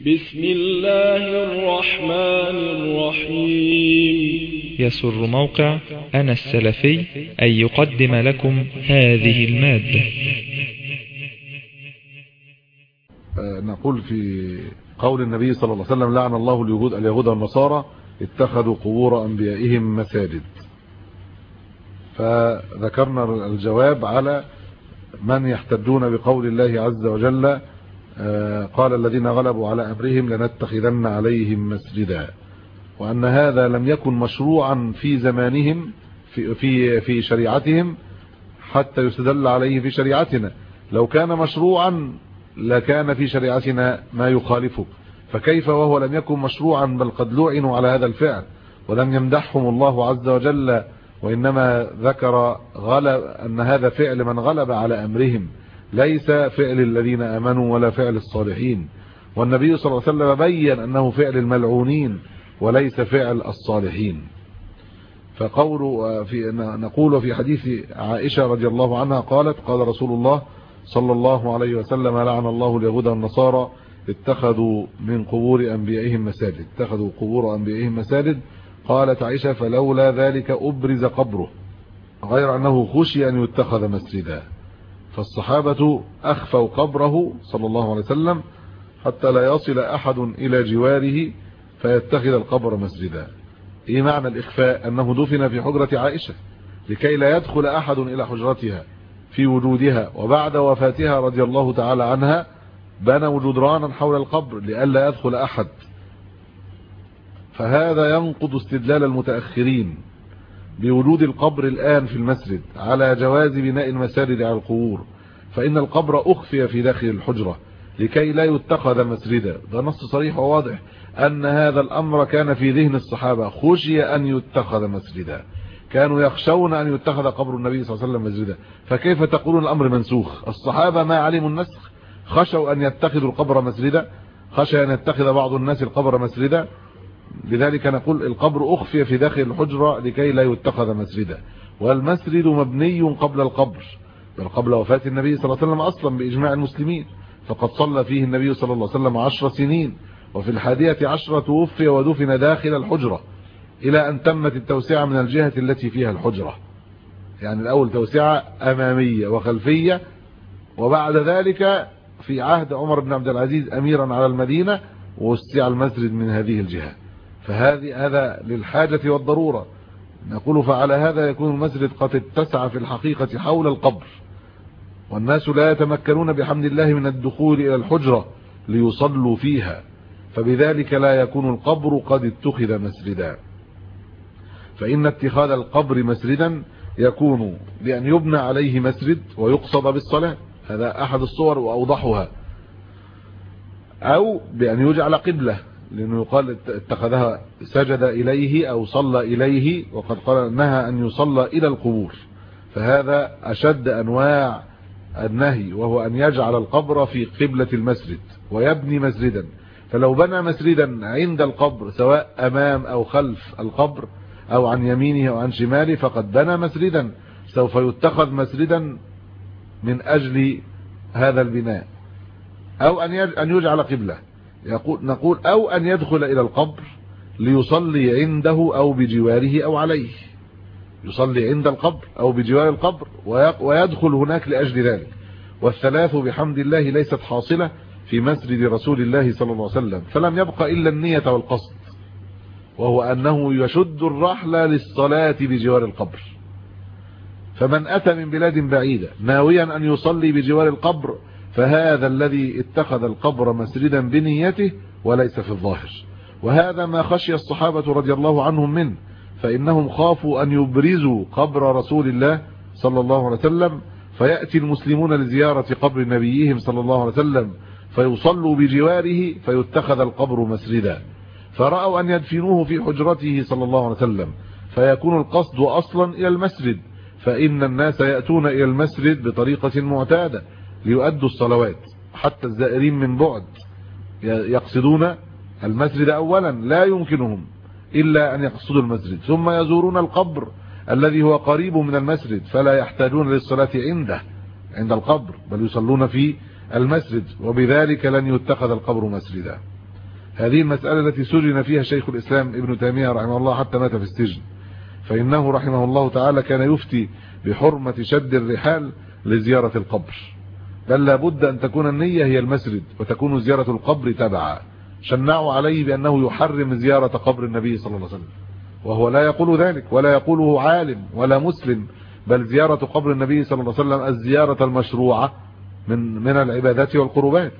بسم الله الرحمن الرحيم. يسر موقع أنا السلفي أن يقدم لكم هذه المادة. نقول في قول النبي صلى الله عليه وسلم لعن الله اليهود اليهود والنصارى اتخذوا قبور أنبيائهم مساجد. فذكرنا الجواب على من يحتجون بقول الله عز وجل قال الذين غلبوا على أمرهم لنتخذن عليهم مسجدا. وأن هذا لم يكن مشروعا في زمانهم في, في, في شريعتهم حتى يستدل عليه في شريعتنا. لو كان مشروعا لكان في شريعتنا ما يخالفه. فكيف وهو لم يكن مشروعا بل قد لعنوا على هذا الفعل؟ ولم يمدحهم الله عز وجل وإنما ذكر غلب أن هذا فعل من غلب على أمرهم. ليس فعل الذين آمنوا ولا فعل الصالحين. والنبي صلى الله عليه وسلم بين أنه فعل الملعونين وليس فعل الصالحين. فقول في نقول في حديث عائشة رضي الله عنها قالت قال رسول الله صلى الله عليه وسلم لعن الله اليهود والنصارى اتخذوا من قبور أنبيائهم مساجد. اتخذوا قبور أنبيائهم مساجد. قالت عائشة فلولا ذلك أبرز قبره. غير أنه خشي أن يتخذ مسجدا. فالصحابة أخفوا قبره صلى الله عليه وسلم حتى لا يصل أحد إلى جواره فيتخذ القبر مسجدا. إيه معنى الإخفاء؟ أنه دفن في حجرة عائشة لكي لا يدخل أحد إلى حجرتها في وجودها وبعد وفاتها رضي الله تعالى عنها بنوا جدرانا حول القبر لئلا يدخل أحد. فهذا ينقض استدلال المتأخرين. بوجود القبر الآن في المسجد على جواز بناء المساجد على القبور فإن القبر أخفي في داخل الحجرة لكي لا يتخذ مسجدا. ده نص صريح وواضح أن هذا الأمر كان في ذهن الصحابة. خشي أن يتخذ مسجدا. كانوا يخشون أن يتخذ قبر النبي صلى الله عليه وسلم مسجدا. فكيف تقولون الأمر منسوخ؟ الصحابة ما علموا النسخ. خشوا أن يتخذوا القبر مسجدا. خشى أن يتخذ بعض الناس القبر مسجدا. لذلك نقول القبر أخفي في داخل الحجرة لكي لا يتخذ مسجدا. والمسجد مبني قبل القبر. بل قبل وفاة النبي صلى الله عليه وسلم أصلا بإجماع المسلمين. فقد صلى فيه النبي صلى الله عليه وسلم عشر سنين. وفي الحادية عشرة توفي ودفن داخل الحجرة إلى أن تمت التوسعة من الجهة التي فيها الحجرة. يعني الأول توسعة أمامية وخلفية. وبعد ذلك في عهد عمر بن عبد العزيز أميرا على المدينة ووسع المسجد من هذه الجهة فهذه هذا للحاجة والضرورة. نقول فعلى هذا يكون المسجد قد اتسع في الحقيقة حول القبر. والناس لا يتمكنون بحمد الله من الدخول إلى الحجرة ليصلوا فيها. فبذلك لا يكون القبر قد اتخذ مسجدا. فإن اتخاذ القبر مسجدا يكون بأن يبنى عليه مسجد ويقصد بالصلاة. هذا أحد الصور وأوضحها. أو بأن يجعل قبلة. لأنه يقال اتخذها سجد إليه أو صلى إليه وقد قال نهى أن يصلى إلى القبور. فهذا أشد أنواع النهي وهو أن يجعل القبر في قبلة المسجد ويبني مسجدا. فلو بنى مسجدا عند القبر سواء أمام أو خلف القبر أو عن يمينه أو عن شماله فقد بنى مسجدا. سوف يتخذ مسجدا من أجل هذا البناء. أو أن يجعل قبلة. يقول نقول أو أن يدخل إلى القبر ليصلي عنده أو بجواره أو عليه. يصلي عند القبر أو بجوار القبر ويدخل هناك لأجل ذلك. والثلاث بحمد الله ليست حاصلة في مسجد رسول الله صلى الله عليه وسلم. فلم يبق إلا النية والقصد وهو أنه يشد الرحلة للصلاة بجوار القبر. فمن أتى من بلاد بعيدة ناويا أن يصلي بجوار القبر فهذا الذي اتخذ القبر مسجدا بنيته وليس في الظاهر. وهذا ما خشي الصحابة رضي الله عنهم منه فإنهم خافوا أن يبرزوا قبر رسول الله صلى الله عليه وسلم فيأتي المسلمون لزيارة قبر نبيهم صلى الله عليه وسلم فيصلوا بجواره فيتخذ القبر مسجدا. فرأوا أن يدفنوه في حجرته صلى الله عليه وسلم فيكون القصد أصلا إلى المسجد فإن الناس يأتون إلى المسجد بطريقة معتادة ليؤدوا الصلوات. حتى الزائرين من بعد يقصدون المسجد اولا لا يمكنهم إلا أن يقصدوا المسجد. ثم يزورون القبر الذي هو قريب من المسجد فلا يحتاجون للصلاة عنده عند القبر بل يصلون في المسجد وبذلك لن يتخذ القبر مسجدا. هذه المسألة التي سجن فيها شيخ الإسلام ابن تيمية رحمه الله حتى مات في السجن. فإنه رحمه الله تعالى كان يفتي بحرمة شد الرحال لزيارة القبر. بل لابد أن تكون النية هي المسجد وتكون زيارة القبر تبعا. شنعوا عليه بأنه يحرم زيارة قبر النبي صلى الله عليه وسلم. وهو لا يقول ذلك ولا يقوله عالم ولا مسلم. بل زيارة قبر النبي صلى الله عليه وسلم الزيارة المشروعة من من العبادات والقربات.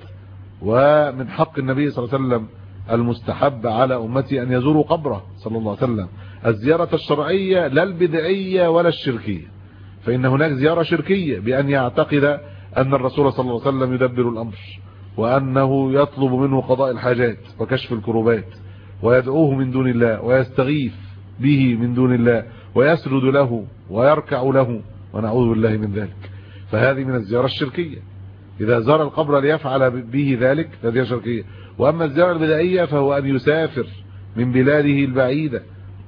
ومن حق النبي صلى الله عليه وسلم المستحب على أمتي أن يزوروا قبره صلى الله عليه وسلم. الزيارة الشرعية لا البدعية ولا الشركية. فإن هناك زيارة شركية بأن يعتقد أن الرسول صلى الله عليه وسلم يدبر الأمر وأنه يطلب منه قضاء الحاجات وكشف الكروبات ويدعوه من دون الله ويستغيث به من دون الله ويسرد له ويركع له ونعوذ بالله من ذلك. فهذه من الزيارة الشركية. إذا زار القبر ليفعل به ذلك فهذه شركية. وأما الزيارة البدائية فهو أن يسافر من بلاده البعيدة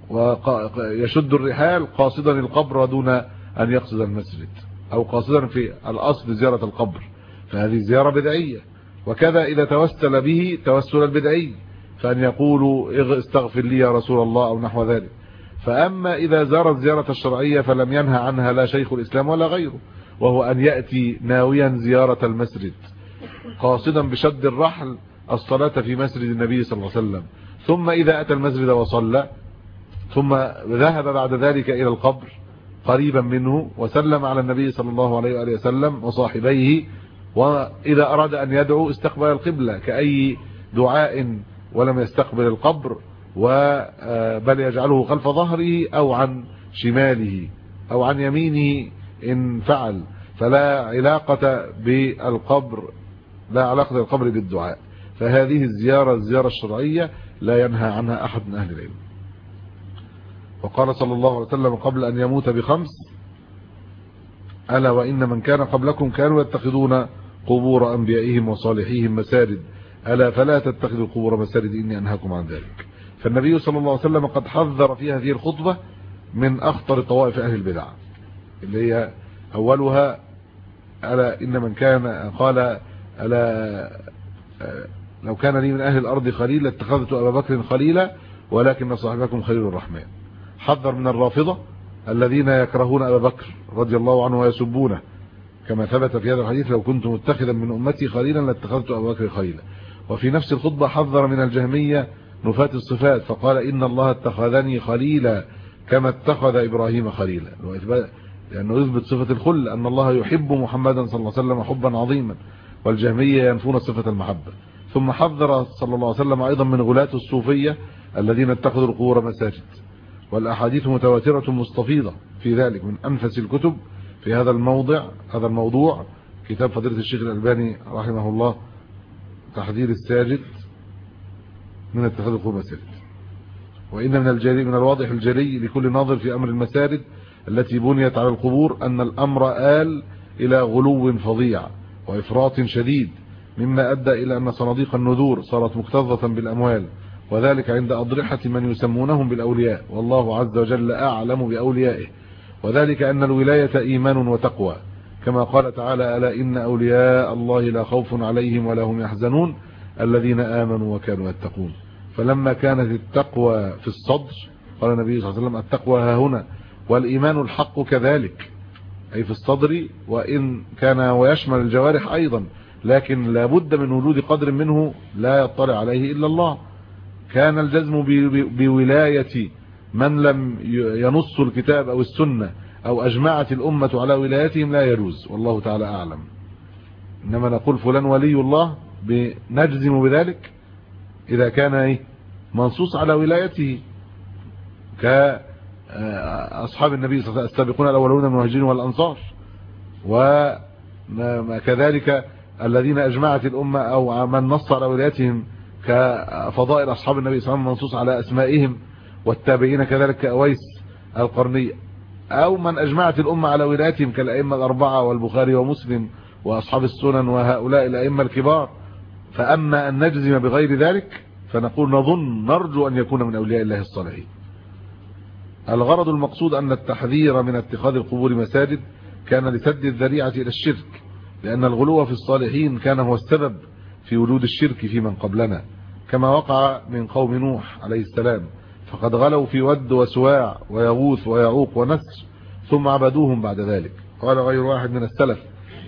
ويشد الرحال قاصدا القبر دون أن يقصد المسجد. أو قاصدا في الأصل زيارة القبر فهذه زيارة بدعية. وكذا إذا توسل به توسل البدعي فأن يقولوا استغفر لي يا رسول الله أو نحو ذلك. فأما إذا زار الزيارة الشرعية فلم ينهى عنها لا شيخ الإسلام ولا غيره وهو أن يأتي ناويا زيارة المسجد قاصدا بشد الرحل الصلاة في مسجد النبي صلى الله عليه وسلم. ثم إذا أتى المسجد وصلى ثم ذهب بعد ذلك إلى القبر قريبا منه وسلم على النبي صلى الله عليه وآله وسلم وصاحبيه وإذا أراد أن يدعو استقبل القبلة كأي دعاء ولم يستقبل القبر بل يجعله خلف ظهره أو عن شماله أو عن يمينه إن فعل. فلا علاقة بالقبر لا علاقة القبر بالدعاء. فهذه الزيارة الزيارة الشرعية لا ينهى عنها أحد من أهل العلم. وقال صلى الله عليه وسلم قبل أن يموت بخمس ألا وإن من كان قبلكم كانوا يتخذون قبور أنبيائهم وصالحيهم مساجد ألا فلا تتخذوا قبور مساجد إني أنهاكم عن ذلك. فالنبي صلى الله عليه وسلم قد حذر في هذه الخطبة من أخطر طوائف أهل البدع اللي هي أولها ألا إن من كان قال ألا لو كان لي من أهل الأرض خليل لاتخذت أبا بكر خليلا ولكن صاحبكم خليل الرحمن. حذر من الرافضة الذين يكرهون أبا بكر رضي الله عنه ويسبونه. كما ثبت في هذا الحديث لو كنت متخذا من أمتي خليلا لاتخذت أبا بكر خليلا. وفي نفس الخطبة حذر من الجهمية نفاة الصفات فقال إن الله اتخذني خليلا كما اتخذ إبراهيم خليلا. لأنه يثبت صفة الخل أن الله يحب محمدا صلى الله عليه وسلم حبا عظيما والجهمية ينفون صفة المحبة. ثم حذر صلى الله عليه وسلم أيضا من غلاة الصوفية الذين اتخذوا القبور مساجد. والأحاديث متواترة مستفيضة في ذلك من أنفس الكتب في هذا الموضع هذا الموضوع. كتاب فضيلة الشيخ الألباني رحمه الله تحذير الساجد من اتخاذ القبور مساجد وإن من الجلي من الواضح الجلي لكل ناظر في أمر المساجد التي بنيت على القبور أن الأمر آل إلى غلو فظيع وإفراط شديد مما أدى إلى أن صناديق النذور صارت مكتظة بالأموال. وذلك عند أضرحة من يسمونهم بالأولياء والله عز وجل أعلم بأوليائه. وذلك أن الولاية إيمان وتقوى. كما قال تعالى ألا إن أولياء الله لا خوف عليهم ولا هم يحزنون الذين آمنوا وكانوا يتقون. فلما كانت التقوى في الصدر قال النبي صلى الله عليه وسلم التقوى ها هنا والإيمان الحق كذلك. أي في الصدر وإن كان ويشمل الجوارح أيضا لكن لابد من وجود قدر منه لا يطلع عليه إلا الله. كان الجزم بولاية من لم ينص الكتاب أو السنة أو أجمعت الأمة على ولايتهم لا يجوز والله تعالى أعلم. إنما نقول فلان ولي الله نجزم بذلك إذا كان إيه؟ منصوص على ولايته. كأصحاب النبي صلى الله عليه وسلم السابقون الأولون من المهاجرين والأنصار. وكذلك الذين أجمعت الأمة أو من نص على ولايتهم كفضائل أصحاب النبي صلى الله عليه وسلم منصوص على أسمائهم والتابعين كذلك كأويس القرنية أو من أجمعت الأمة على ولايتهم كالأئمة الأربعة والبخاري ومسلم وأصحاب السنن وهؤلاء الأئمة الكبار. فأما أن نجزم بغير ذلك فنقول نظن نرجو أن يكون من أولياء الله الصالحين. الغرض المقصود أن التحذير من اتخاذ القبور مساجد كان لسد الذريعة إلى الشرك لأن الغلو في الصالحين كان هو السبب في وجود الشرك في من قبلنا كما وقع من قوم نوح عليه السلام فقد غلوا في ود وسواع ويغوث ويعوق ونسر ثم عبدوهم بعد ذلك. قال غير واحد من السلف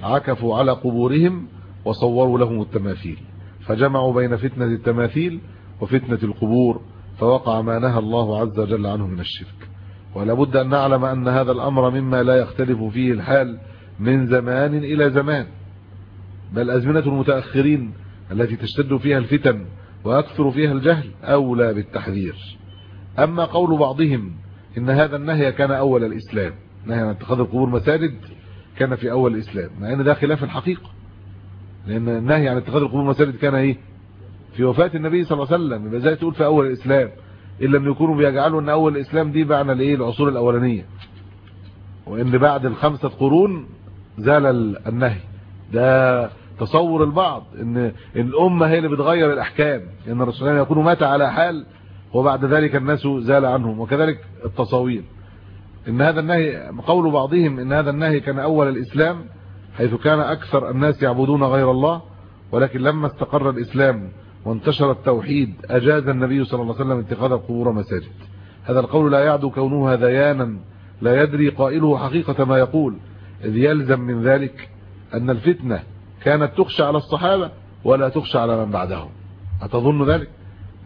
عكفوا على قبورهم وصوروا لهم التماثيل. فجمعوا بين فتنة التماثيل وفتنة القبور فوقع ما نهى الله عز وجل عنه من الشرك. ولا بد أن نعلم أن هذا الأمر مما لا يختلف فيه الحال من زمان إلى زمان. بل أزمنة المتأخرين التي تشتد فيها الفتن ويكثر فيها الجهل أولى بالتحذير. أما قول بعضهم إن هذا النهي كان أول الإسلام نهي عن اتخاذ القبور مساجد كان في أول الإسلام مع أن ده خلاف الحقيقة. لأن النهي عن اتخاذ القبور مساجد كان إيه؟ في وفاة النبي صلى الله عليه وسلم. يبقى زي تقول في أول الإسلام؟ إن لم يكونوا بيجعلوا أن أول الإسلام دي معنى الإيه؟ العصور الأولانية. وإن بعد الخمسة قرون زال النهي. ده تصور البعض إن الأمة هي اللي بتغير الأحكام إن الرسول يكون مات على حال وبعد ذلك الناس زال عنهم وكذلك التصاوير. إن هذا النهي قول بعضهم إن هذا النهي كان أول الإسلام حيث كان أكثر الناس يعبدون غير الله ولكن لما استقر الإسلام وانتشر التوحيد أجاز النبي صلى الله عليه وسلم اتخاذ القبور مساجد. هذا القول لا يعدو كونه هذيانا لا يدري قائله حقيقة ما يقول إذ يلزم من ذلك أن الفتنة كانت تخشى على الصحابة ولا تخشى على من بعدهم. أتظن ذلك؟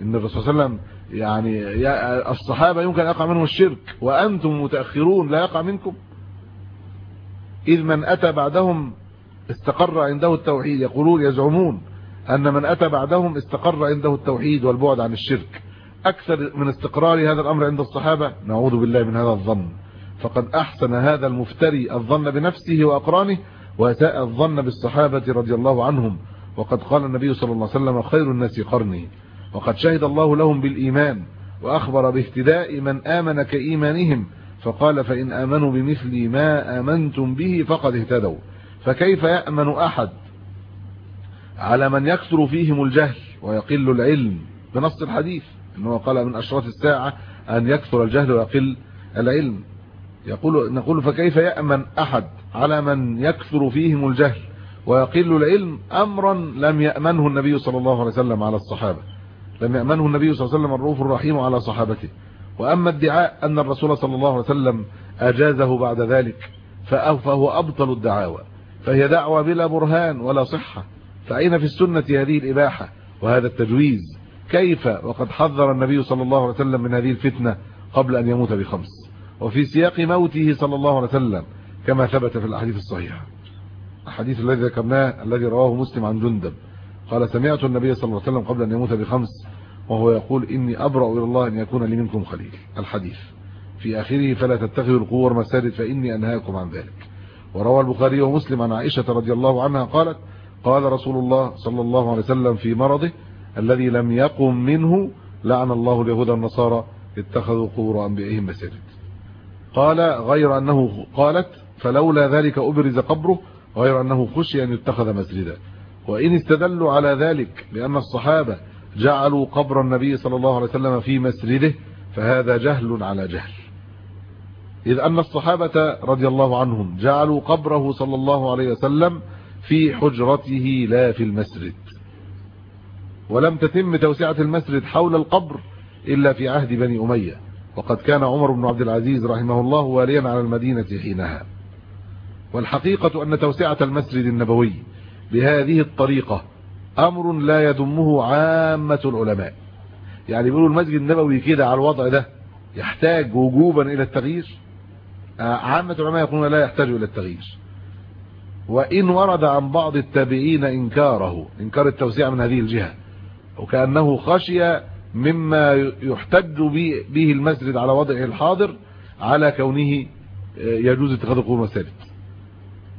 إن الرسول صلى الله عليه وسلم يعني الصحابة يمكن يقع منهم الشرك وأنتم متأخرون لا يقع منكم. إذ من أتى بعدهم استقر عنده التوحيد. يقولون يزعمون أن من أتى بعدهم استقر عنده التوحيد والبعد عن الشرك. أكثر من استقرار هذا الأمر عند الصحابة؟ نعوذ بالله من هذا الظن. فقد أحسن هذا المفتري الظن بنفسه وأقرانه وأساء الظن بالصحابة رضي الله عنهم وقد قال النبي صلى الله عليه وسلم خير الناس قرني. وقد شهد الله لهم بالإيمان وأخبر باهتداء من آمن كإيمانهم فقال فإن آمنوا بمثل ما آمنتم به فقد اهتدوا. فكيف يأمن أحد على من يكثر فيهم الجهل ويقل العلم؟ بنص الحديث انه قال من أشراط الساعة أن يكثر الجهل ويقل العلم. يقول نقول فكيف يأمن أحد على من يكثر فيهم الجهل ويقل العلم أمرا لم يأمنه النبي صلى الله عليه وسلم على الصحابة؟ لم يأمنه النبي صلى الله عليه وسلم الرؤوف الرحيم على صحابته. وأما ادعاء أن الرسول صلى الله عليه وسلم أجازه بعد ذلك فهو أبطل الدعاوى. فهي دعوة بلا برهان ولا صحة. فأين في السنة هذه الإباحة وهذا التجويز؟ كيف وقد حذر النبي صلى الله عليه وسلم من هذه الفتنة قبل أن يموت بخمس؟ وفي سياق موته صلى الله عليه وسلم كما ثبت في الأحاديث الصحيحة. الحديث الذي ذكرناه الذي رواه مسلم عن جندب. قال سمعت النبي صلى الله عليه وسلم قبل أن يموت بخمس وهو يقول إني أبرأ إلى الله أن يكون لي منكم خليل. الحديث. في آخره فلا تتخذوا القبور مساجد فإني أنهاكم عن ذلك. وروى البخاري ومسلم عن عائشة رضي الله عنها قالت قال رسول الله صلى الله عليه وسلم في مرضه الذي لم يقم منه لعن الله اليهود والنصارى اتخذوا قبور أنبيائهم مساجد. قال غير أنه قالت فلولا ذلك أبرز قبره غير أنه خشي أن يتخذ مسجدا. وإن استدلوا على ذلك لأن الصحابة جعلوا قبر النبي صلى الله عليه وسلم في مسجده فهذا جهل على جهل. إذ أن الصحابة رضي الله عنهم جعلوا قبره صلى الله عليه وسلم في حجرته لا في المسجد. ولم تتم توسعة المسجد حول القبر إلا في عهد بني أمية. وقد كان عمر بن عبد العزيز رحمه الله واليا على المدينة حينها. والحقيقة أن توسعة المسجد النبوي بهذه الطريقة أمر لا يدمه عامة العلماء. يعني بيقولوا المسجد النبوي كده على الوضع ده يحتاج وجوبا إلى التغيير؟ عامة العلماء يقولون لا يحتاج إلى التغيير. وإن ورد عن بعض التابعين إنكاره إنكار التوسيع من هذه الجهة وكأنه خشي مما يحتج به المسجد على وضعه الحاضر على كونه يجوز اتخاذ القبور مساجد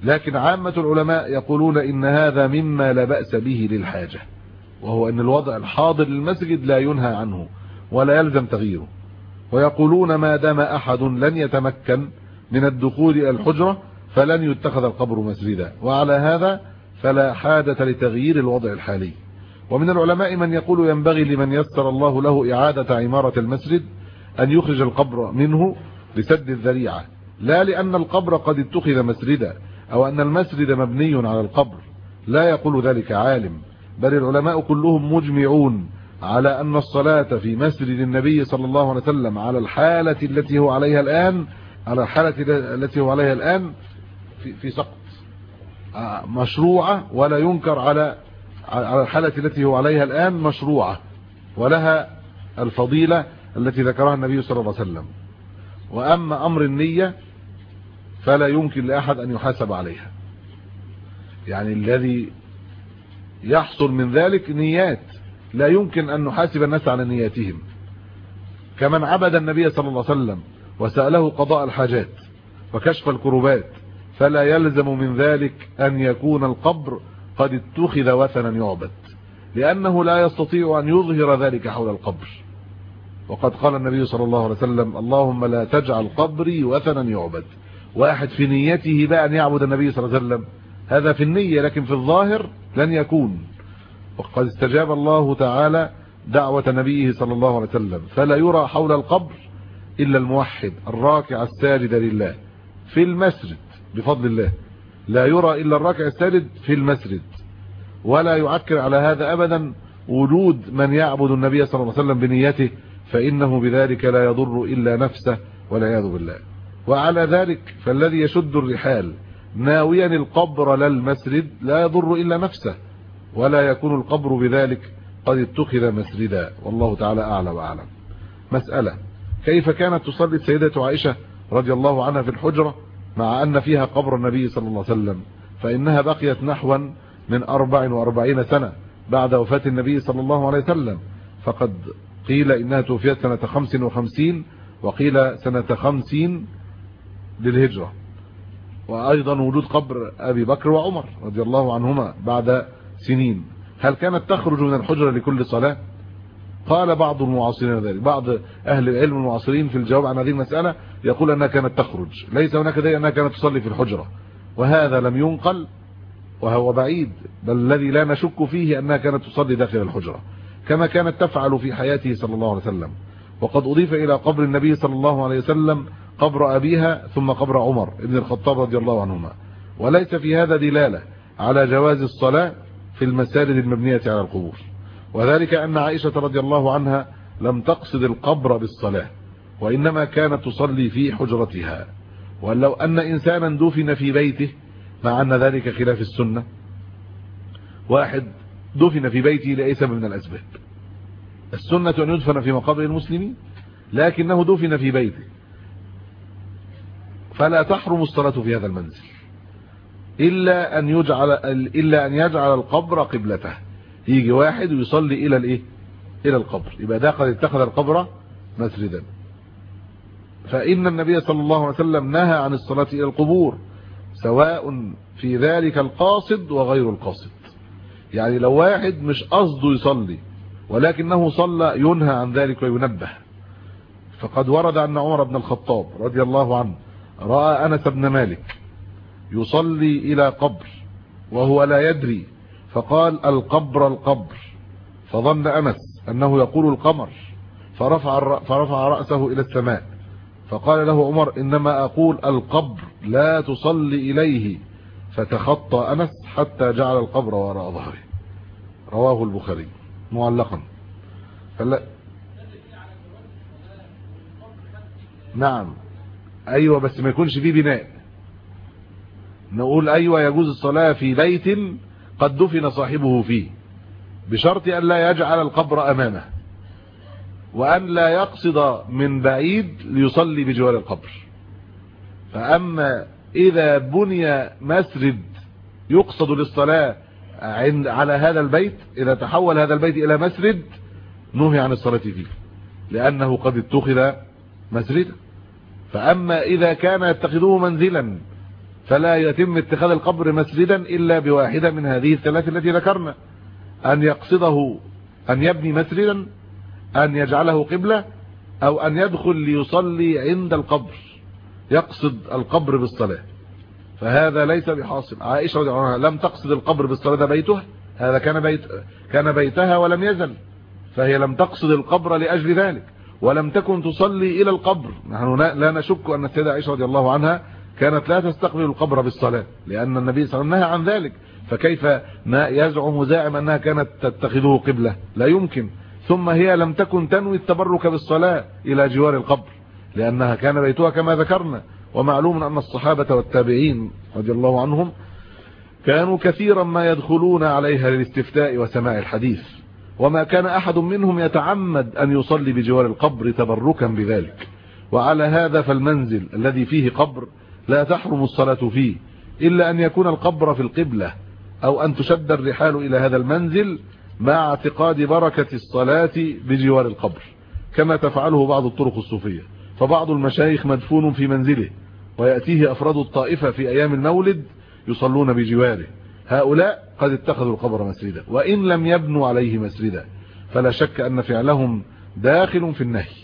لكن عامة العلماء يقولون إن هذا مما لا بأس به للحاجة وهو أن الوضع الحاضر للمسجد لا ينهى عنه ولا يلزم تغييره. ويقولون ما دام أحد لن يتمكن من الدخول إلى الحجرة فلن يتخذ القبر مسجدا وعلى هذا فلا حاجة لتغيير الوضع الحالي. ومن العلماء من يقول ينبغي لمن يسر الله له إعادة عمارة المسجد أن يخرج القبر منه لسد الذريعة لا لأن القبر قد اتخذ مسجدا أو أن المسجد مبني على القبر لا يقول ذلك عالم بل العلماء كلهم مجمعون على أن الصلاة في مسجد النبي صلى الله عليه وسلم على الحالة التي هو عليها الآن على الحالة التي هو عليها الآن في, في سقط. مشروعة ولا ينكر على على الحالة التي هو عليها الآن مشروعة ولها الفضيلة التي ذكرها النبي صلى الله عليه وسلم. وأما أمر النية فلا يمكن لأحد أن يحاسب عليها. يعني الذي يحصل من ذلك نيات لا يمكن أن نحاسب الناس على نياتهم. كمن عبد النبي صلى الله عليه وسلم وسأله قضاء الحاجات وكشف الكروبات فلا يلزم من ذلك أن يكون القبر قد اتخذ وثنا يعبد لأنه لا يستطيع أن يظهر ذلك حول القبر. وقد قال النبي صلى الله عليه وسلم اللهم لا تجعل قبري وثنا يعبد. واحد في نيته بقى أن يعبد النبي صلى الله عليه وسلم. هذا في النية لكن في الظاهر لن يكون. وقد استجاب الله تعالى دعوة نبيه صلى الله عليه وسلم فلا يرى حول القبر إلا الموحد الراكع الساجد لله في المسجد بفضل الله. لا يرى إلا الراكع الساجد في المسجد ولا يعكر على هذا أبدا وجود من يعبد النبي صلى الله عليه وسلم بنيته فإنه بذلك لا يضر إلا نفسه والعياذ بالله. وعلى ذلك فالذي يشد الرحال ناويا القبر للمسجد لا يضر إلا نفسه ولا يكون القبر بذلك قد اتخذ مسجدا. والله تعالى أعلى وأعلم. مسألة كيف كانت تصلي السيدة عائشة رضي الله عنها في الحجرة؟ مع أن فيها قبر النبي صلى الله عليه وسلم فإنها بقيت نحوا من 44 سنة بعد وفاة النبي صلى الله عليه وسلم. فقد قيل إنها توفيت سنة 55 وقيل سنة 50 للهجرة. وأيضا وجود قبر أبي بكر وعمر رضي الله عنهما بعد سنين. هل كانت تخرج من الحجرة لكل صلاة؟ قال بعض المعاصرين ذلك. بعض أهل العلم المعاصرين في الجواب عن هذه المسألة يقول أنها كانت تخرج. ليس هناك دليل أنها كانت تصلي في الحجرة. وهذا لم ينقل وهو بعيد. بل الذي لا نشك فيه أنها كانت تصلي داخل الحجرة. كما كانت تفعل في حياته صلى الله عليه وسلم. وقد أضيف إلى قبر النبي صلى الله عليه وسلم قبر أبيها ثم قبر عمر ابن الخطاب رضي الله عنهما. وليس في هذا دلالة على جواز الصلاة في المساجد المبنية على القبور. وذلك أن عائشة رضي الله عنها لم تقصد القبر بالصلاة. وإنما كانت تصلي في حجرتها. ولو أن إنسانا دفن في بيته مع أن ذلك خلاف السنة. واحد دفن في بيته لأي سبب من الأسباب. السنة أن يدفن في مقابر المسلمين لكنه دفن في بيته. فلا تحرم الصلاة في هذا المنزل. إلا أن يجعل إلا أن يجعل القبر قبلته. يجي واحد ويصلي إلى الإيه؟ إلى القبر. يبقى ده قد اتخذ القبر مسجدا. فإن النبي صلى الله عليه وسلم نهى عن الصلاة إلى القبور سواء في ذلك القاصد وغير القاصد. يعني لو واحد مش قصده يصلي ولكنه صلى ينهى عن ذلك وينبه. فقد ورد أن عمر بن الخطاب رضي الله عنه رأى أنس بن مالك يصلي إلى قبر وهو لا يدري فقال القبر القبر. فظن أنس أنه يقول القمر فرفع, فرفع رأسه إلى السماء. فقال له عمر إنما أقول القبر لا تصلي إليه. فتخطى أنس حتى جعل القبر وراء ظهره. رواه البخاري معلقا. فلا نعم. أيوه بس ما يكونش فيه بناء. نقول أيوه يجوز الصلاة في بيت قد دفن صاحبه فيه بشرط أن لا يجعل القبر أمامه. وأن لا يقصد من بعيد ليصلي بجوار القبر. فأما إذا بني مسجد يقصد للصلاة عند على هذا البيت إذا تحول هذا البيت إلى مسجد نهي عن الصلاة فيه لأنه قد اتخذ مسجدا فأما إذا كان يتخذوه منزلا فلا يتم اتخاذ القبر مسجدا إلا بواحدة من هذه الثلاث التي ذكرنا. أن يقصده أن يبني مسجدا أن يجعله قبلة أو أن يدخل ليصلي عند القبر يقصد القبر بالصلاة. فهذا ليس بحاصل. عائشة رضي الله عنها لم تقصد القبر بالصلاة ده هذا كان بيت كان بيتها ولم يزل. فهي لم تقصد القبر لأجل ذلك ولم تكن تصلي إلى القبر. نحن لا نشك أن السيدة عائشة رضي الله عنها كانت لا تستقبل القبر بالصلاة لأن النبي صلى الله عليه وسلم نهى عن ذلك. فكيف يزعم زاعم أنها كانت تتخذه قبلة؟ لا يمكن. ثم هي لم تكن تنوي التبرك بالصلاة إلى جوار القبر لأنها كان بيتها كما ذكرنا ومعلوم أن الصحابة والتابعين رضي الله عنهم كانوا كثيرا ما يدخلون عليها للاستفتاء وسماع الحديث وما كان أحد منهم يتعمد أن يصلي بجوار القبر تبركا بذلك. وعلى هذا فالمنزل الذي فيه قبر لا تحرم الصلاة فيه إلا أن يكون القبر في القبلة أو أن تشد الرحال إلى هذا المنزل مع اعتقاد بركة الصلاة بجوار القبر كما تفعله بعض الطرق الصوفية فبعض المشايخ مدفون في منزله ويأتيه أفراد الطائفة في أيام المولد يصلون بجواره. هؤلاء قد اتخذوا القبر مسجدا وإن لم يبنوا عليه مسجدا فلا شك أن فعلهم داخل في النهي.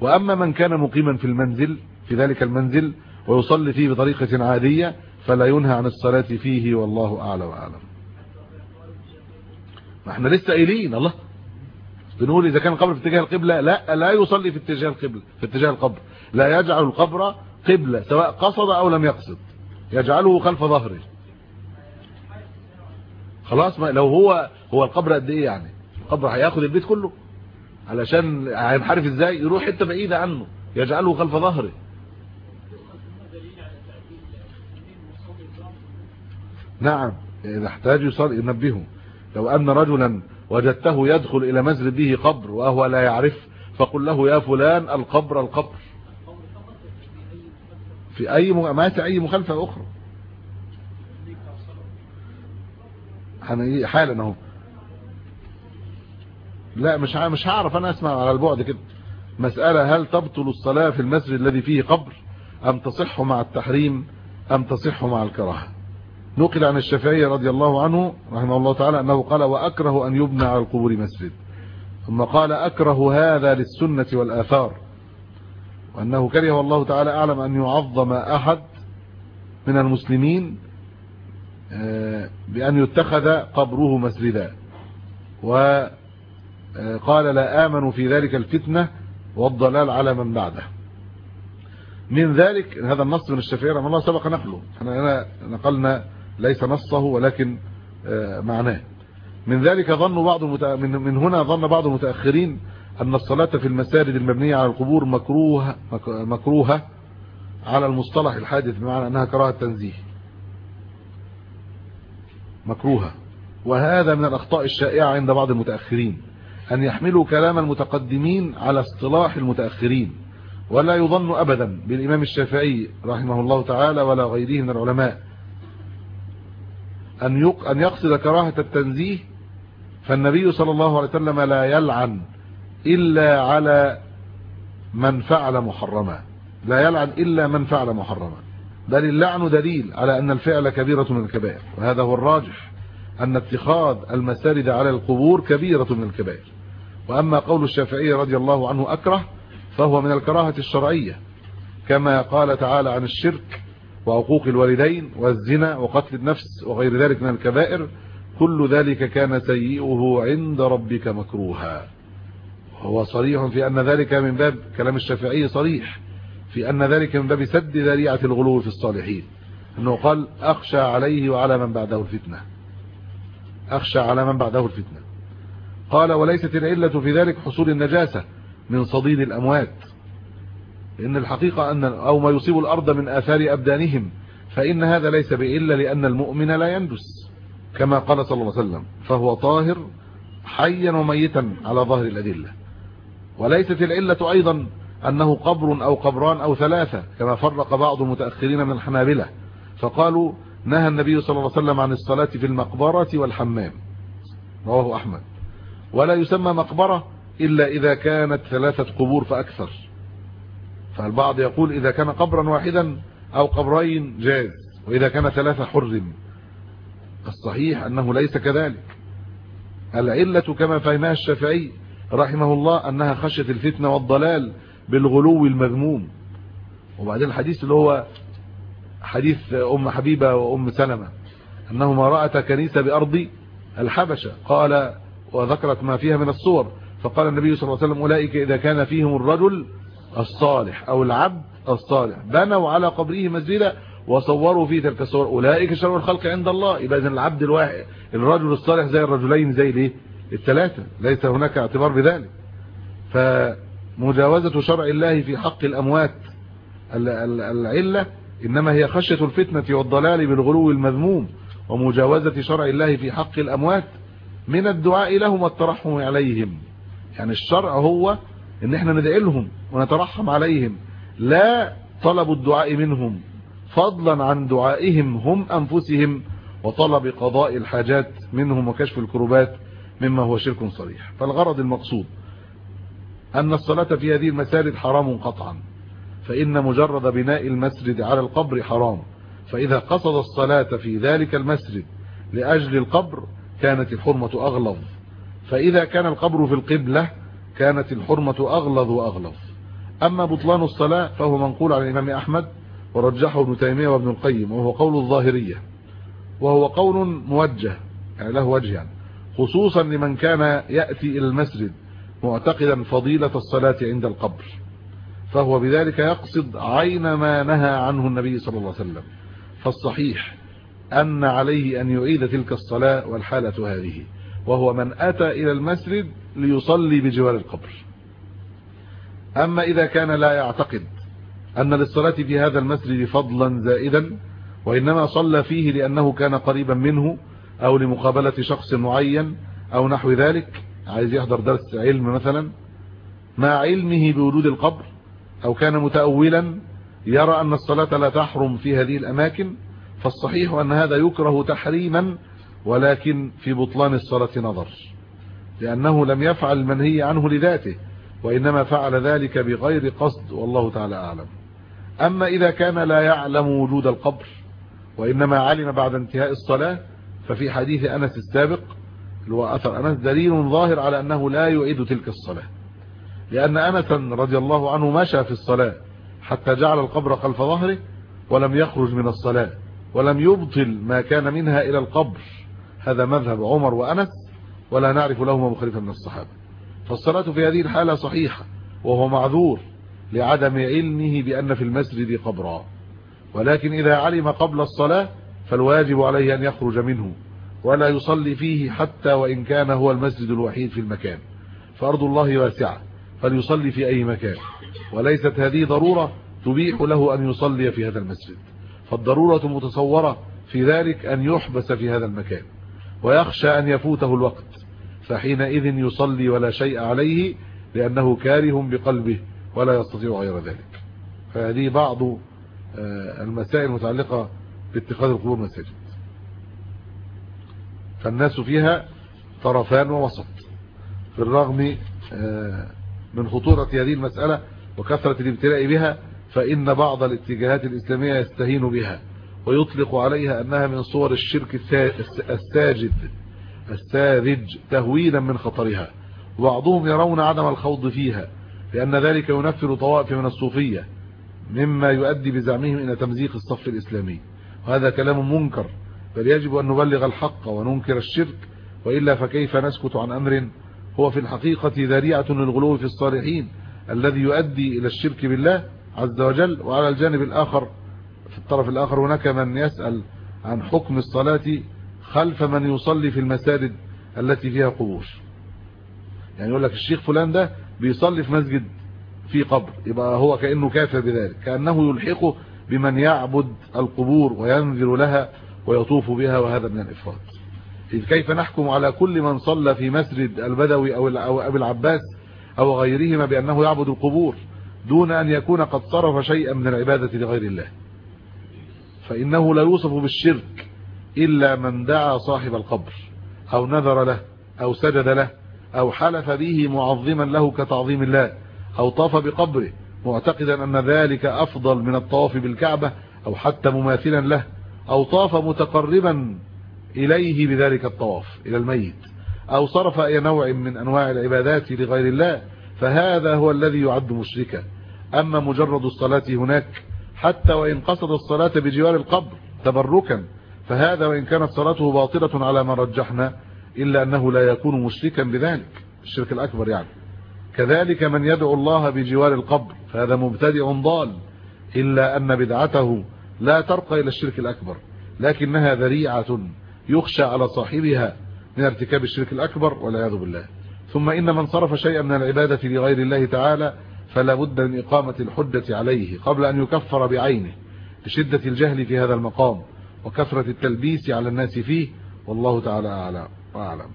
وأما من كان مقيما في المنزل في ذلك المنزل ويصلي فيه بطريقة عادية فلا ينهى عن الصلاة فيه والله أعلى وأعلم. ما إحنا لسه قايلين الله. بنقول إذا كان القبر في اتجاه القبلة لا لا يصلي في اتجاه القبلة في اتجاه القبر. لا يجعل القبر قبلة سواء قصد أو لم يقصد. يجعله خلف ظهره. خلاص ما لو هو هو القبر قد إيه يعني؟ القبر هياخد البيت كله؟ علشان هينحرف إزاي؟ يروح حتة بعيدة عنه. يجعله خلف ظهره. نعم إذا احتاج يصلي ينبهه. لو أن رجلا وجدته يدخل إلى مسجد به قبر وهو لا يعرف فقل له يا فلان القبر القبر. في أي ما أي مخالفة أخرى. حالا أهو. لا مش مش هعرف أنا أسمع على البعد كده. مسألة هل تبطل الصلاة في المسجد الذي فيه قبر؟ أم تصح مع التحريم؟ أم تصح مع الكراهة؟ نقل عن الشافعي رضي الله عنه رحمه الله تعالى أنه قال وأكره أن يبنى على القبور مسجد. ثم قال أكره هذا للسنة والآثار. وأنه كره الله تعالى أعلم أن يعظم أحد من المسلمين بأن يتخذ قبره مسجدا. وقال لا آمن في ذلك الفتنة والضلال على من بعده. من ذلك هذا النص من الشافعي رحمه الله سبق نقله. إحنا نقلنا ليس نصه ولكن معناه. من ذلك ظن بعض من هنا ظن بعض المتأخرين أن الصلاة في المساجد المبنية على القبور مكروهة مكروهة على المصطلح الحادث بمعنى أنها كراهة تنزيه. مكروهة. وهذا من الأخطاء الشائعة عند بعض المتأخرين أن يحملوا كلام المتقدمين على اصطلاح المتأخرين ولا يظن أبدا. بالإمام الشافعي رحمه الله تعالى ولا غيره من العلماء أن أن يقصد كراهة التنزيه فالنبي صلى الله عليه وسلم لا يلعن إلا على من فعل محرما. لا يلعن إلا من فعل محرما. بل اللعن دليل على أن الفعل كبيرة من الكبائر. وهذا هو الراجح أن اتخاذ المسارد على القبور كبيرة من الكبائر. وأما قول الشافعي رضي الله عنه أكره فهو من الكراهة الشرعية كما قال تعالى عن الشرك وعقوق الوالدين والزنا وقتل النفس وغير ذلك من الكبائر كل ذلك كان سيئه عند ربك مكروها. وهو صريح في أن ذلك من باب كلام الشافعي صريح في أن ذلك من باب سد ذريعة الغلو في الصالحين. أنه قال أخشى عليه وعلى من بعده الفتنة. أخشى على من بعده الفتنة. قال وليست العلة في ذلك حصول النجاسة من صديد الأموات. إن الحقيقة أن أو ما يصيب الأرض من آثار أبدانهم فإن هذا ليس بإلا لأن المؤمن لا ينجس كما قال صلى الله عليه وسلم فهو طاهر حيا وميتا على ظهر الأدلة. وليست العلة أيضا أنه قبر أو قبران أو ثلاثة كما فرق بعض المتأخرين من الحنابلة. فقالوا نهى النبي صلى الله عليه وسلم عن الصلاة في المقبرة والحمام. رواه أحمد. ولا يسمى مقبرة إلا إذا كانت ثلاثة قبور فأكثر. فالبعض يقول إذا كان قبرا واحدا أو قبرين جاز وإذا كان ثلاثة حرم. الصحيح أنه ليس كذلك. العلة كما فهمها الشافعي رحمه الله أنها خشية الفتنة والضلال بالغلو المذموم. وبعدين الحديث اللي هو حديث أم حبيبة وأم سلمة أنهما رأتا كنيسة بأرض الحبشة. قال وذكرت ما فيها من الصور. فقال النبي صلى الله عليه وسلم أولئك إذا كان فيهم الرجل الصالح أو العبد الصالح. بنوا على قبره مسجدا وصوروا فيه تلك الصور. أولئك شر الخلق عند الله. يبقى إذن العبد الواحد الرجل الصالح زي الرجلين زي الايه الثلاثة. ليس هناك اعتبار بذلك. فمجاوزة شرع الله في حق الأموات العلة إنما هي خشية الفتنة والضلال بالغلو المذموم. ومجاوزة شرع الله في حق الأموات من الدعاء لهم والترحم عليهم. يعني الشرع هو إن إحنا ندعي لهم ونترحم عليهم. لا طلب الدعاء منهم. فضلا عن دعائهم هم أنفسهم وطلب قضاء الحاجات منهم وكشف الكروبات مما هو شرك صريح. فالغرض المقصود أن الصلاة في هذه المساجد حرام قطعا. فإن مجرد بناء المسجد على القبر حرام. فإذا قصد الصلاة في ذلك المسجد لأجل القبر كانت الحرمة أغلظ. فإذا كان القبر في القبلة كانت الحرمة أغلظ وأغلظ. أما بطلان الصلاة فهو منقول عن الإمام أحمد ورجحه ابن تيمية وابن القيم وهو قول الظاهرية. وهو قول موجه يعني له وجه يعني. خصوصا لمن كان يأتي إلى المسجد معتقدا فضيلة الصلاة عند القبر. فهو بذلك يقصد عين ما نهى عنه النبي صلى الله عليه وسلم. فالصحيح أن عليه أن يعيد تلك الصلاة والحالة هذه. وهو من أتى إلى المسجد ليصلي بجوار القبر. أما إذا كان لا يعتقد أن للصلاة في هذا المسجد فضلا زائدا وإنما صلى فيه لأنه كان قريبا منه أو لمقابلة شخص معين أو نحو ذلك عايز يحضر درس علم مثلا مع علمه بوجود القبر أو كان متأولا يرى أن الصلاة لا تحرم في هذه الأماكن فالصحيح أن هذا يكره تحريما ولكن في بطلان الصلاة نظر لأنه لم يفعل المنهي عنه لذاته وإنما فعل ذلك بغير قصد والله تعالى أعلم. أما إذا كان لا يعلم وجود القبر وإنما علم بعد انتهاء الصلاة ففي حديث أنس السابق اللي هو أثر أنس دليل ظاهر على أنه لا يعيد تلك الصلاة. لأن أنسا رضي الله عنه مشى في الصلاة حتى جعل القبر خلف ظهره ولم يخرج من الصلاة ولم يبطل ما كان منها إلى القبر. هذا مذهب عمر وأنس ولا نعرف لهما مخالفا من الصحابة. فالصلاة في هذه الحالة صحيحة وهو معذور لعدم علمه بأن في المسجد قبرا. ولكن إذا علم قبل الصلاة فالواجب عليه أن يخرج منه ولا يصلي فيه حتى وإن كان هو المسجد الوحيد في المكان. فأرض الله واسعة فليصلي في أي مكان. وليست هذه ضرورة تبيح له أن يصلي في هذا المسجد. فالضرورة المتصورة في ذلك أن يحبس في هذا المكان. ويخشى أن يفوته الوقت فحينئذ يصلي ولا شيء عليه لأنه كاره بقلبه ولا يستطيع غير ذلك. فهذه بعض المسائل المتعلقة باتخاذ القبور مساجد فالناس فيها طرفان ووسط في الرغم من خطورة هذه المسألة وكثرة الابتلاء بها فإن بعض الاتجاهات الإسلامية يستهين بها. ويطلق عليها أنها من صور الشرك الساجد الساذج تهويلا من خطرها. وبعضهم يرون عدم الخوض فيها لأن ذلك ينفر طوائف من الصوفية مما يؤدي بزعمهم إلى تمزيق الصف الإسلامي. وهذا كلام منكر بل يجب أن نبلغ الحق وننكر الشرك وإلا فكيف نسكت عن أمر هو في الحقيقة ذريعة للغلو في الصالحين الذي يؤدي إلى الشرك بالله عز وجل وعلى الجانب الآخر؟ في الطرف الآخر هناك من يسأل عن حكم الصلاة خلف من يصلي في المساجد التي فيها قبور. يعني يقول لك الشيخ فلان ده بيصلي في مسجد في قبر يبقى هو كأنه كافر بذلك كأنه يلحقه بمن يعبد القبور وينذر لها ويطوف بها وهذا من الإفراط. إذ كيف نحكم على كل من صلى في مسجد البدوي أو أبي العباس أو غيرهما بأنه يعبد القبور دون أن يكون قد صرف شيئا من العبادة لغير الله؟ فإنه لا يوصف بالشرك إلا من دعا صاحب القبر أو نذر له أو سجد له أو حلف به معظما له كتعظيم الله أو طاف بقبره معتقدا أن ذلك أفضل من الطواف بالكعبة أو حتى مماثلا له أو طاف متقربا إليه بذلك الطواف إلى الميت أو صرف أي نوع من أنواع العبادات لغير الله فهذا هو الذي يعد مشركا. أما مجرد الصلاة هناك حتى وإن قصد الصلاة بجوار القبر تبركا فهذا وإن كانت صلاته باطلة على ما رجحنا إلا أنه لا يكون مشركا بذلك. الشرك الأكبر يعني. كذلك من يدعو الله بجوار القبر فهذا مبتدع ضال إلا أن بدعته لا ترقى إلى الشرك الأكبر لكنها ذريعة يخشى على صاحبها من ارتكاب الشرك الأكبر والعياذ بالله. ثم إن من صرف شيئا من العبادة لغير الله تعالى فلا بد من إقامة الحجة عليه قبل أن يكفر بعينه لشدة الجهل في هذا المقام وكثرة التلبيس على الناس فيه والله تعالى أعلم وأعلم.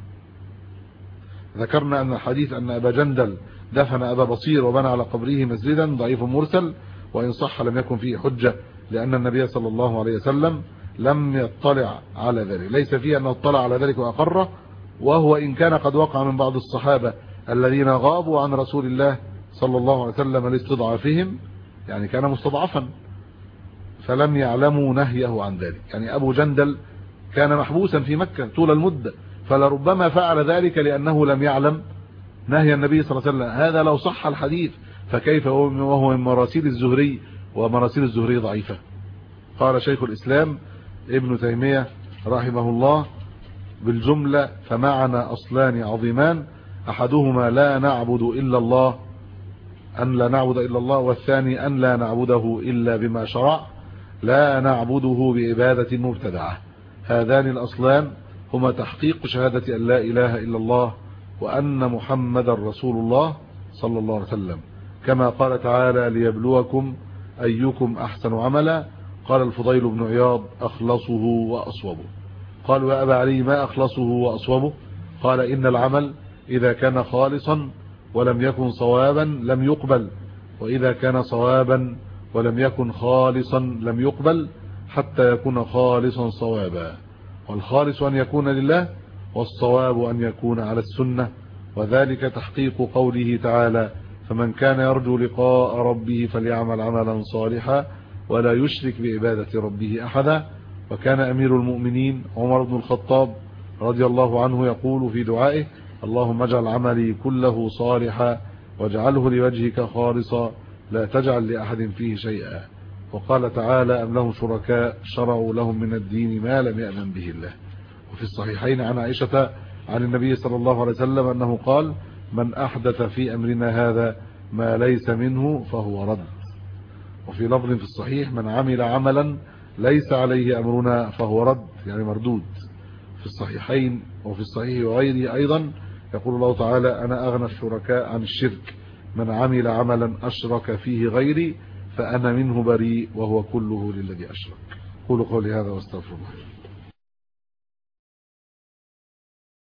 ذكرنا أن الحديث أن أبا جندل دفن أبا بصير وبنى على قبره مسجدا ضعيف مرسل وإن صح لم يكن فيه حجة لأن النبي صلى الله عليه وسلم لم يطلع على ذلك ليس فيه أنه اطلع على ذلك وأقره وهو إن كان قد وقع من بعض الصحابة الذين غابوا عن رسول الله صلى الله عليه وسلم لاستضعافهم يعني كان مستضعفا فلم يعلموا نهيه عن ذلك. يعني أبو جندل كان محبوسا في مكة طول المدة فلربما فعل ذلك لأنه لم يعلم نهي النبي صلى الله عليه وسلم. هذا لو صح الحديث فكيف وهو من مراسيل الزهري ومراسيل الزهري ضعيفة. قال شيخ الإسلام ابن تيمية رحمه الله بالجملة فمعنا أصلان عظيمان أحدهما لا نعبد إلا الله أن لا نعبد إلا الله والثاني أن لا نعبده إلا بما شرع لا نعبده بعبادة مبتدعة. هذان الأصلان هما تحقيق شهادة أن لا إله إلا الله وأن محمد رسول الله صلى الله عليه وسلم. كما قال تعالى ليبلوكم أيكم أحسن عملا. قال الفضيل بن عياض أخلصه وأصوبه. قالوا يا أبا علي ما أخلصه وأصوبه؟ قال إن العمل إذا كان خالصا ولم يكن صوابا لم يقبل. وإذا كان صوابا ولم يكن خالصا لم يقبل حتى يكون خالصا صوابا. والخالص أن يكون لله والصواب أن يكون على السنة. وذلك تحقيق قوله تعالى فمن كان يرجو لقاء ربه فليعمل عملا صالحا ولا يشرك بعبادة ربه أحدا. وكان أمير المؤمنين عمر بن الخطاب رضي الله عنه يقول في دعائه اللهم اجعل عملي كله صالحا واجعله لوجهك خالصا لا تجعل لأحد فيه شيئا. وقال تعالى أم لهم شركاء شرعوا لهم من الدين ما لم يأذن به الله. وفي الصحيحين عن عائشة عن النبي صلى الله عليه وسلم أنه قال من أحدث في أمرنا هذا ما ليس منه فهو رد. وفي لفظ في الصحيح من عمل عملا ليس عليه أمرنا فهو رد يعني مردود. في الصحيحين وفي الصحيح وغيره أيضا يقول الله تعالى أنا أغنى الشركاء عن الشرك من عمل عملا أشرك فيه غيري فأنا منه بريء وهو كله للذي أشرك قولوا قولي هذا واستغفر الله.